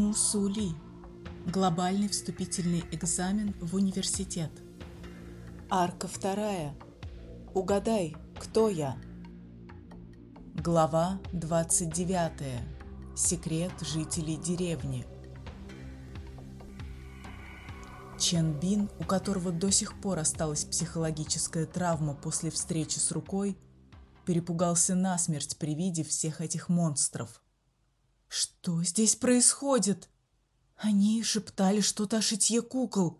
Мусули. Глобальный вступительный экзамен в университет. Арка вторая. Угадай, кто я? Глава 29. Секрет жителей деревни. Чен Бин, у которого до сих пор осталась психологическая травма после встречи с рукой, перепугался насмерть при виде всех этих монстров. Что здесь происходит? Они шептали что-то о шитье кукол,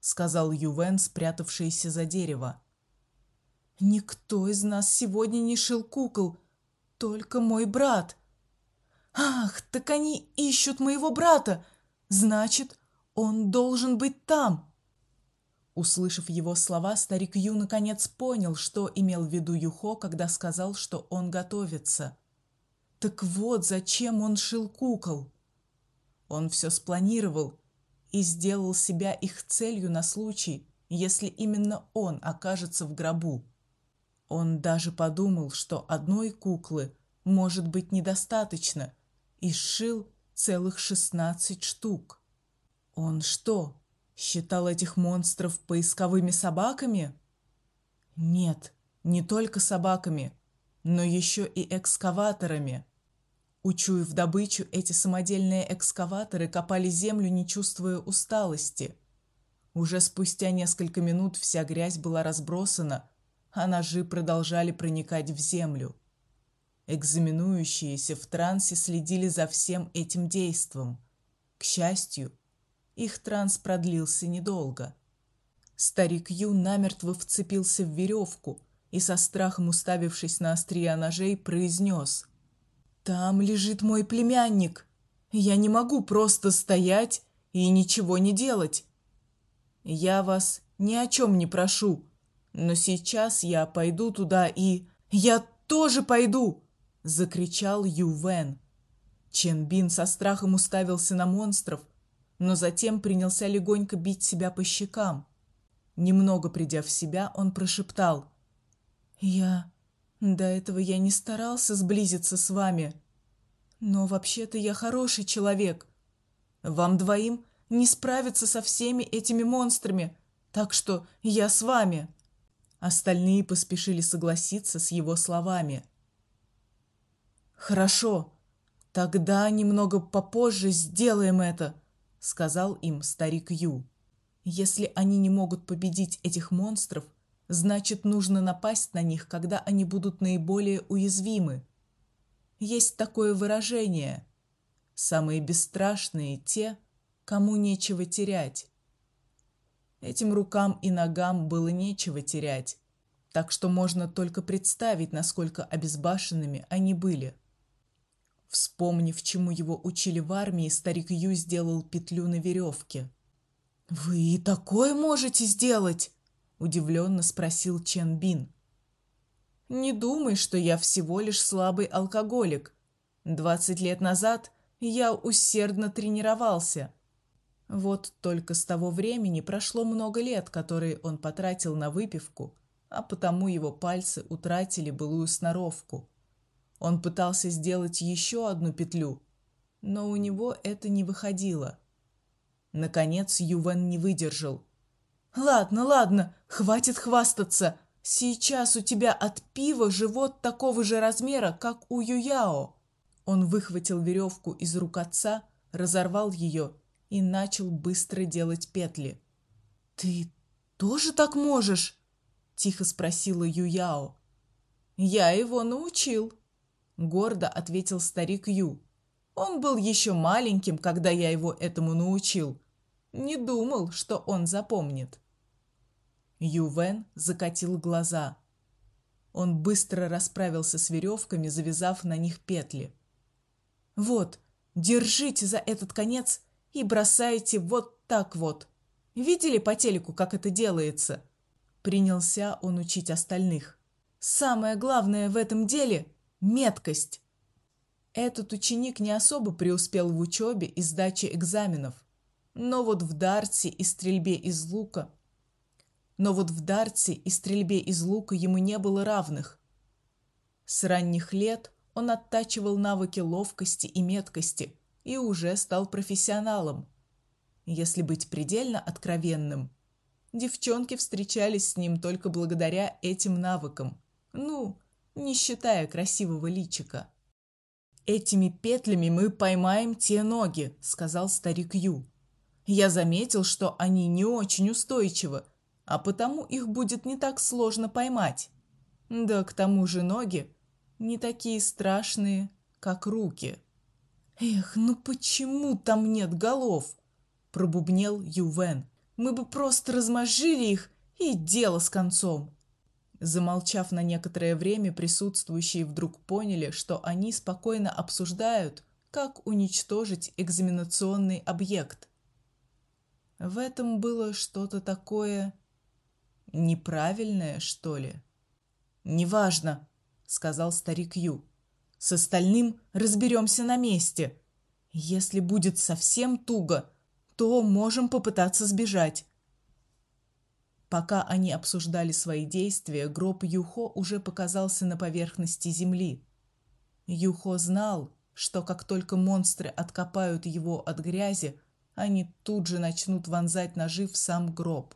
сказал Ювен, спрятавшийся за дерево. Никто из нас сегодня не шил кукол, только мой брат. Ах, так они ищут моего брата. Значит, он должен быть там. Услышав его слова, старик Ю наконец понял, что имел в виду Юхо, когда сказал, что он готовится. Так вот, зачем он шил кукол. Он все спланировал и сделал себя их целью на случай, если именно он окажется в гробу. Он даже подумал, что одной куклы может быть недостаточно, и сшил целых шестнадцать штук. Он что, считал этих монстров поисковыми собаками? Нет, не только собаками, но еще и экскаваторами. Учуяв добычу, эти самодельные экскаваторы копали землю, не чувствуя усталости. Уже спустя несколько минут вся грязь была разбросана, а ножи продолжали проникать в землю. Экзаменующиеся в трансе следили за всем этим действом. К счастью, их транс продлился недолго. Старик Ю намертво вцепился в веревку и со страхом уставившись на острия ножей, произнес: там лежит мой племянник. Я не могу просто стоять и ничего не делать. Я вас ни о чем не прошу, но сейчас я пойду туда и я тоже пойду, закричал Ювен. Чен Бин со страхом уставился на монстров, но затем принялся легонько бить себя по щекам. Немного придя в себя, он прошептал: "Я до этого я не старался сблизиться с вами. Но вообще-то я хороший человек. Вам двоим не справиться со всеми этими монстрами, так что я с вами. Остальные поспешили согласиться с его словами. Хорошо. Тогда немного попозже сделаем это, сказал им старик Ю. Если они не могут победить этих монстров, Значит, нужно напасть на них, когда они будут наиболее уязвимы. Есть такое выражение: самые бесстрашные те, кому нечего терять. Этим рукам и ногам было нечего терять, так что можно только представить, насколько обезбашенными они были. Вспомнив, чему его учили в армии, старик Ю сделал петлю на веревке. Вы и такое можете сделать? Удивленно спросил Чен Бин. Не думай, что я всего лишь слабый алкоголик. Двадцать лет назад я усердно тренировался. Вот только с того времени прошло много лет, которые он потратил на выпивку, а потому его пальцы утратили былую сноровку. Он пытался сделать еще одну петлю, но у него это не выходило. Наконец Ювен не выдержал. Ладно, ладно, хватит хвастаться. Сейчас у тебя от пива живот такого же размера, как у Юяо. Он выхватил веревку из рук отца, разорвал ее и начал быстро делать петли. Ты тоже так можешь? тихо спросила Юяо. Я его научил, гордо ответил старик Ю. Он был еще маленьким, когда я его этому научил. Не думал, что он запомнит. Ювен закатил глаза. Он быстро расправился с веревками, завязав на них петли. Вот, держите за этот конец и бросайте вот так вот. Видели по телеку, как это делается? Принялся он учить остальных. Самое главное в этом деле меткость. Этот ученик не особо преуспел в учебе и сдаче экзаменов, но вот в дартсе и стрельбе из лука но вот в дартсе и стрельбе из лука ему не было равных. С ранних лет он оттачивал навыки ловкости и меткости, и уже стал профессионалом. Если быть предельно откровенным, девчонки встречались с ним только благодаря этим навыкам. Ну, не считая красивого личика. Этими петлями мы поймаем те ноги, сказал старик Ю. Я заметил, что они не очень устойчивы, а потому их будет не так сложно поймать. Да к тому же ноги не такие страшные, как руки. Эх, ну почему там нет голов? пробубнил Ювен. Мы бы просто размозжили их и дело с концом. Замолчав на некоторое время, присутствующие вдруг поняли, что они спокойно обсуждают, как уничтожить экзаменационный объект. В этом было что-то такое неправильное, что ли. Неважно, сказал старик Ю. С остальным разберемся на месте. Если будет совсем туго, то можем попытаться сбежать. Пока они обсуждали свои действия, гроб Юхо уже показался на поверхности земли. Юхо знал, что как только монстры откопают его от грязи, они тут же начнут вонзать ножи в сам гроб.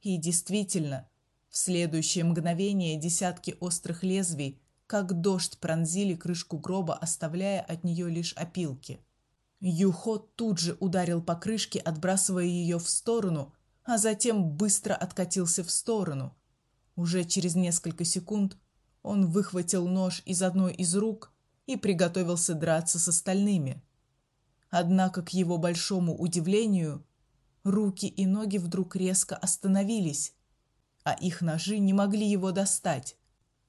И действительно, в следующее мгновение десятки острых лезвий, как дождь, пронзили крышку гроба, оставляя от нее лишь опилки. Юхо тут же ударил по крышке, отбрасывая ее в сторону, а затем быстро откатился в сторону. Уже через несколько секунд он выхватил нож из одной из рук и приготовился драться с остальными. Однако к его большому удивлению, руки и ноги вдруг резко остановились, а их ножи не могли его достать.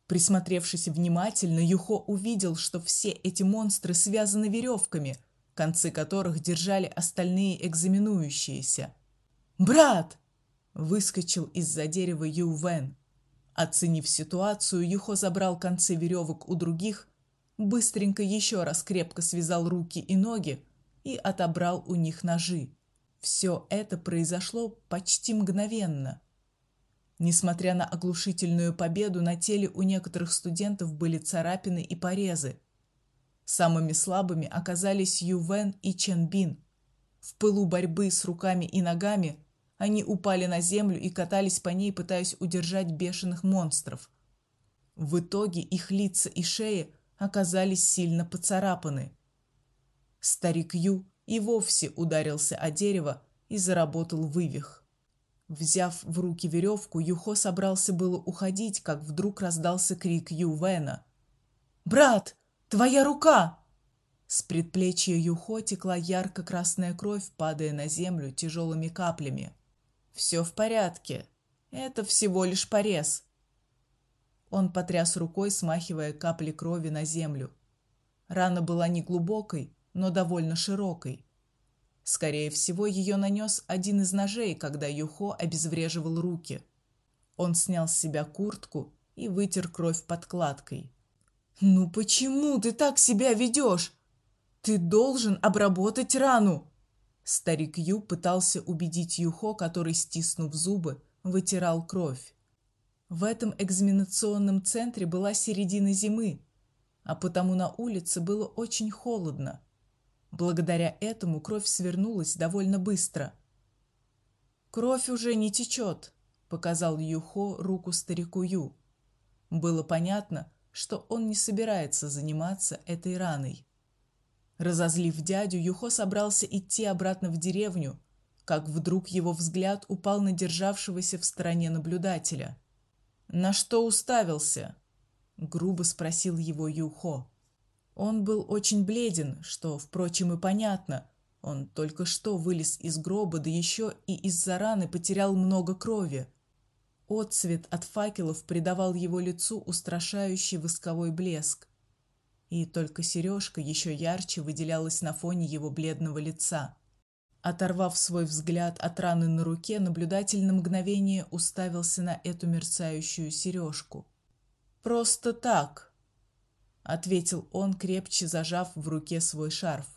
Присмотревшись внимательно, Юхо увидел, что все эти монстры связаны веревками, концы которых держали остальные экзаменующиеся. «Брат!» – выскочил из-за дерева Ю Вен. Оценив ситуацию, Юхо забрал концы веревок у других, быстренько еще раз крепко связал руки и ноги и отобрал у них ножи. Все это произошло почти мгновенно. Несмотря на оглушительную победу, на теле у некоторых студентов были царапины и порезы. Самыми слабыми оказались Ю Вен и Чен Бин. В пылу борьбы с руками и ногами они упали на землю и катались по ней, пытаясь удержать бешеных монстров. В итоге их лица и шеи оказались сильно поцарапаны. Старик Ю и вовсе ударился о дерево и заработал вывих. Взяв в руки веревку, Юхо собрался было уходить, как вдруг раздался крик Ю Вена. «Брат, твоя рука!» С предплечья Юхо текла ярко-красная кровь, падая на землю тяжелыми каплями. Все в порядке. Это всего лишь порез. Он потряс рукой, смахивая капли крови на землю. Рана была не глубокой, но довольно широкой. Скорее всего, ее нанес один из ножей, когда Юхо обезвреживал руки. Он снял с себя куртку и вытер кровь подкладкой. Ну почему ты так себя ведешь? Ты должен обработать рану. Старик Ю пытался убедить Юхо, который, стиснув зубы, вытирал кровь. В этом экзаменационном центре была середина зимы, а потому на улице было очень холодно. Благодаря этому кровь свернулась довольно быстро. Кровь уже не течет», — показал Юхо руку старику Ю. Было понятно, что он не собирается заниматься этой раной. Разозлив дядю, Юхо собрался идти обратно в деревню, как вдруг его взгляд упал на державшегося в стороне наблюдателя. "На что уставился?" грубо спросил его Юхо. Он был очень бледен, что, впрочем, и понятно. Он только что вылез из гроба, да еще и из-за раны потерял много крови. Отсвет от факелов придавал его лицу устрашающий восковой блеск и только сережка еще ярче выделялась на фоне его бледного лица. Оторвав свой взгляд от раны на руке, наблюдатель на мгновение уставился на эту мерцающую сережку. Просто так, ответил он, крепче зажав в руке свой шарф.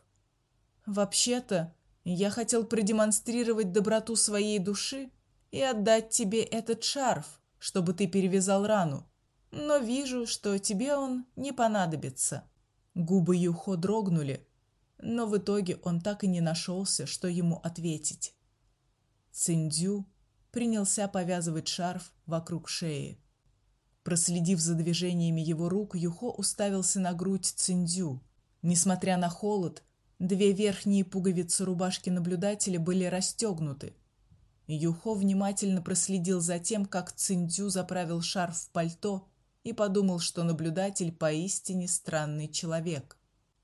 Вообще-то, я хотел продемонстрировать доброту своей души и отдать тебе этот шарф, чтобы ты перевязал рану но вижу, что тебе он не понадобится. Губы Юхо дрогнули. но в итоге он так и не нашелся, что ему ответить. Циндю принялся повязывать шарф вокруг шеи. Проследив за движениями его рук, Юхо уставился на грудь Циндю. Несмотря на холод, две верхние пуговицы рубашки наблюдателя были расстегнуты. Юхо внимательно проследил за тем, как Циндю заправил шарф в пальто и подумал, что наблюдатель поистине странный человек.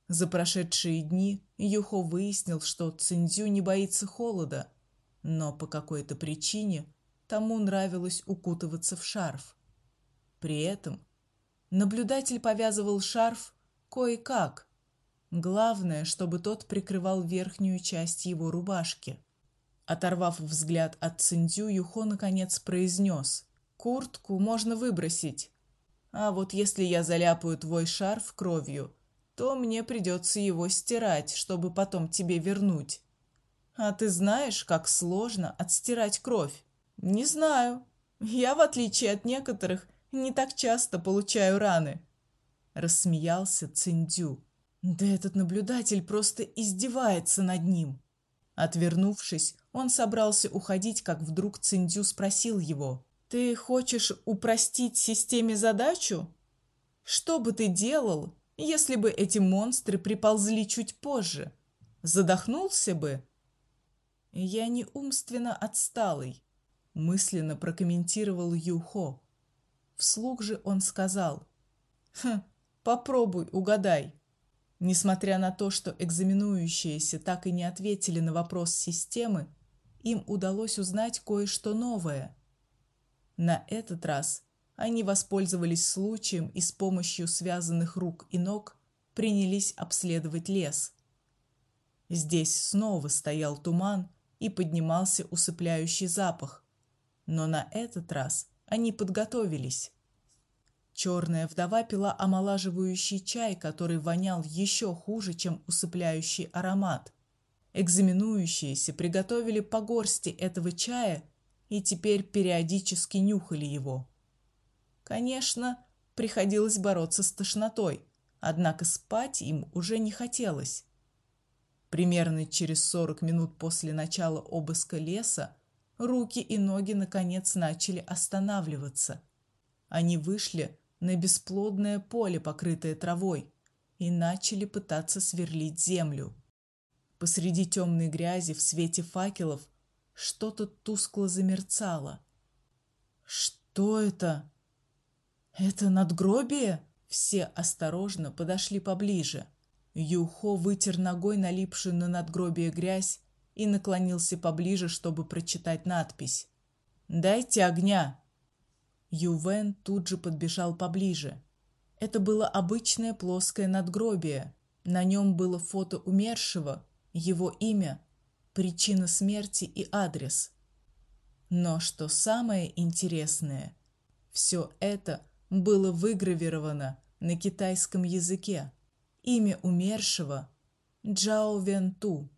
За прошедшие дни Юхо выяснил, что Циндю не боится холода, но по какой-то причине тому нравилось укутываться в шарф. При этом наблюдатель повязывал шарф кое-как. Главное, чтобы тот прикрывал верхнюю часть его рубашки. Оторвав взгляд от Циндю, Юхо наконец произнес: "Куртку можно выбросить. А вот если я заляпаю твой шарф кровью, то мне придется его стирать, чтобы потом тебе вернуть. А ты знаешь, как сложно отстирать кровь? Не знаю. Я, в отличие от некоторых, не так часто получаю раны. Рассмеялся Циндю. Да этот наблюдатель просто издевается над ним. Отвернувшись, он собрался уходить, как вдруг Циндю спросил его: "Ты хочешь упростить системе задачу? Что бы ты делал, если бы эти монстры приползли чуть позже? Задохнулся бы?" Я не умственно отсталый, мысленно прокомментировал Юхо. Вслух же он сказал: "Хм, попробуй, угадай". Несмотря на то, что экзаменующиеся так и не ответили на вопрос системы, им удалось узнать кое-что новое. На этот раз они воспользовались случаем и с помощью связанных рук и ног принялись обследовать лес. Здесь снова стоял туман и поднимался усыпляющий запах. Но на этот раз они подготовились. Черная вдова пила омолаживающий чай, который вонял еще хуже, чем усыпляющий аромат. Экзаменующиеся приготовили по горсти этого чая и теперь периодически нюхали его. Конечно, приходилось бороться с тошнотой, однако спать им уже не хотелось. Примерно через 40 минут после начала обыска леса руки и ноги наконец начали останавливаться. Они вышли на бесплодное поле, покрытое травой, и начали пытаться сверлить землю. Посреди темной грязи в свете факелов что-то тускло замерцало. Что это? Это надгробие? Все осторожно подошли поближе. Юхо вытер ногой налипшую на надгробие грязь и наклонился поближе, чтобы прочитать надпись. Дайте огня. Ювен тут же подбежал поближе. Это было обычное плоское надгробие. На нем было фото умершего, его имя, причина смерти и адрес. Но что самое интересное, все это было выгравировано на китайском языке. Имя умершего Джао Венту.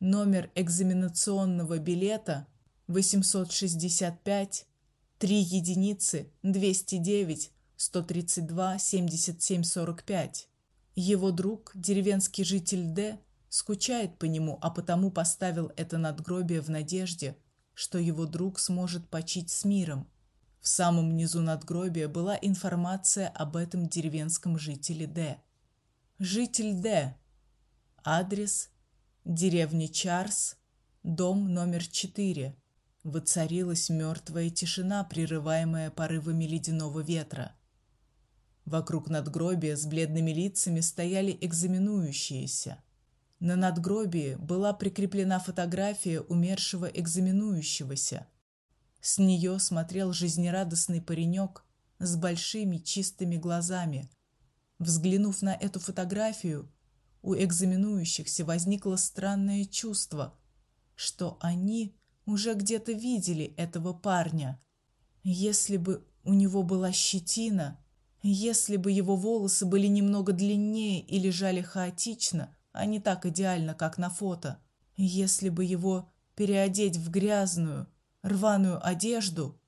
Номер экзаменационного билета 865 3 единицы 209 132 77 45. Его друг, деревенский житель Д, скучает по нему, а потому поставил это надгробие в надежде, что его друг сможет почить с миром. В самом низу надгробия была информация об этом деревенском жителе Д. Житель Д. Адрес: деревня Чарс, дом номер 4. Воцарилась мертвая тишина, прерываемая порывами ледяного ветра. Вокруг надгробия с бледными лицами стояли экзаменующиеся. На надгробии была прикреплена фотография умершего экзаменующегося. С нее смотрел жизнерадостный паренек с большими чистыми глазами. Взглянув на эту фотографию, у экзаменующихся возникло странное чувство, что они уже где-то видели этого парня. Если бы у него была щетина, если бы его волосы были немного длиннее и лежали хаотично, а не так идеально, как на фото, если бы его переодеть в грязную, рваную одежду,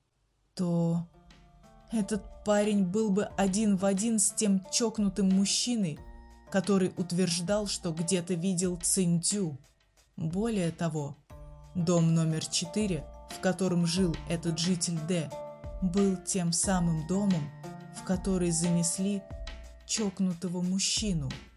то этот парень был бы один в один с тем чокнутым мужчиной, который утверждал, что где-то видел Циндю. Более того, дом номер 4, в котором жил этот житель Д, был тем самым домом, в который занесли чокнутого мужчину –